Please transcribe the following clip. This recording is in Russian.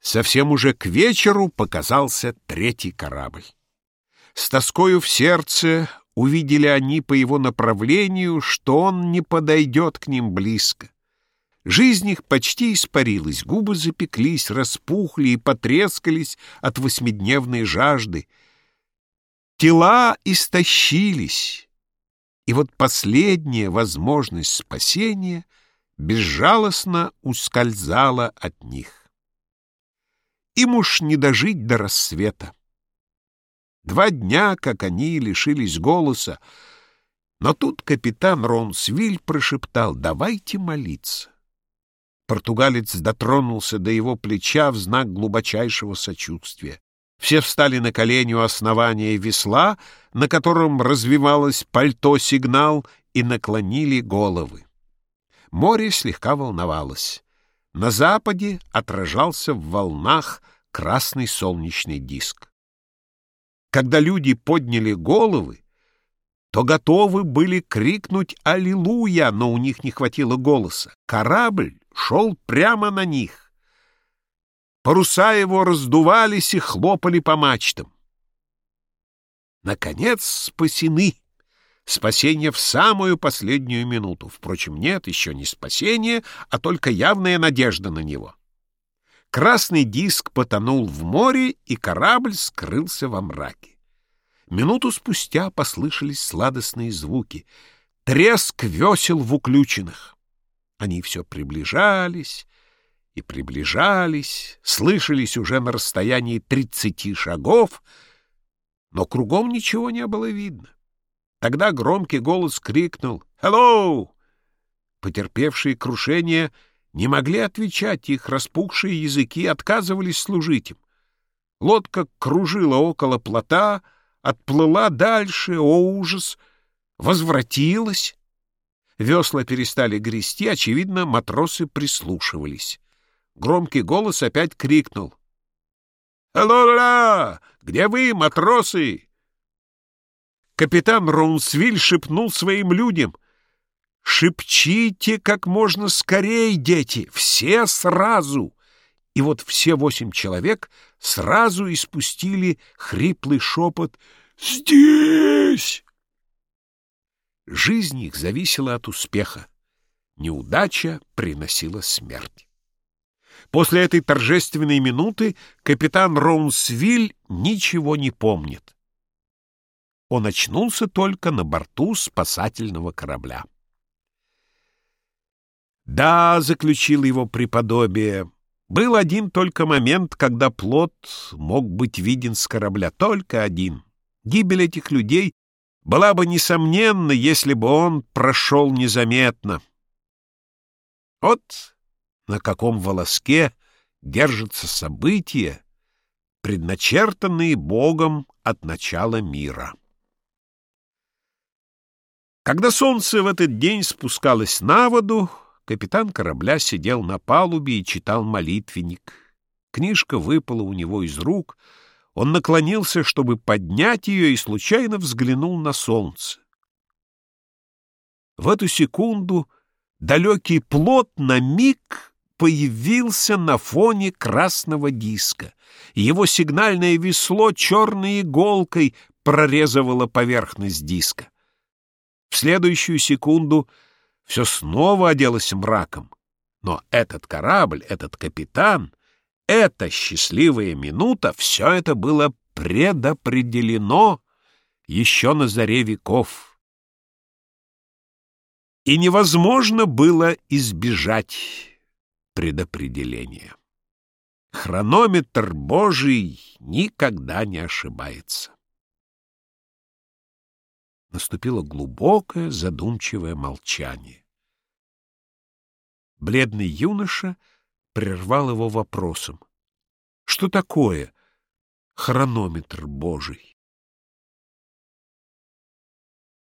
Совсем уже к вечеру показался третий корабль. С тоскою в сердце увидели они по его направлению, что он не подойдет к ним близко. Жизнь их почти испарилась, губы запеклись, распухли и потрескались от восьмидневной жажды. Тела истощились, и вот последняя возможность спасения безжалостно ускользала от них. Им уж не дожить до рассвета. Два дня, как они лишились голоса, но тут капитан Ронсвиль прошептал «давайте молиться». Португалец дотронулся до его плеча в знак глубочайшего сочувствия. Все встали на колени у основания весла, на котором развивалось пальто-сигнал, и наклонили головы. Море слегка волновалось. На западе отражался в волнах красный солнечный диск. Когда люди подняли головы, то готовы были крикнуть «Аллилуйя!», но у них не хватило голоса. Корабль шел прямо на них. Паруса его раздувались и хлопали по мачтам. Наконец спасены. Спасение в самую последнюю минуту. Впрочем, нет, еще не спасение, а только явная надежда на него. Красный диск потонул в море, и корабль скрылся во мраке. Минуту спустя послышались сладостные звуки. Треск весел в уключенных. Они все приближались и приближались, слышались уже на расстоянии тридцати шагов, но кругом ничего не было видно. Тогда громкий голос крикнул «Hello!». Потерпевшие крушение — не могли отвечать, их распухшие языки отказывались служить им. Лодка кружила около плота, отплыла дальше, о ужас, возвратилась. Весла перестали грести, очевидно, матросы прислушивались. Громкий голос опять крикнул. «Алло-ла! Где вы, матросы?» Капитан Роунсвиль шепнул своим людям — Шепчите как можно скорей, дети, все сразу. И вот все восемь человек сразу испустили хриплый шепот «Здесь!». Жизнь их зависела от успеха. Неудача приносила смерть. После этой торжественной минуты капитан Роунсвиль ничего не помнит. Он очнулся только на борту спасательного корабля. Да, — заключил его преподобие, — был один только момент, когда плод мог быть виден с корабля, только один. Гибель этих людей была бы несомненна, если бы он прошел незаметно. Вот на каком волоске держатся события, предначертанные Богом от начала мира. Когда солнце в этот день спускалось на воду, Капитан корабля сидел на палубе и читал молитвенник. Книжка выпала у него из рук. Он наклонился, чтобы поднять ее, и случайно взглянул на солнце. В эту секунду далекий плод на миг появился на фоне красного диска. Его сигнальное весло черной иголкой прорезывало поверхность диска. В следующую секунду — все снова оделось мраком. Но этот корабль, этот капитан, эта счастливая минута — все это было предопределено еще на заре веков. И невозможно было избежать предопределения. Хронометр Божий никогда не ошибается. Наступило глубокое задумчивое молчание. Бледный юноша прервал его вопросом. Что такое хронометр Божий?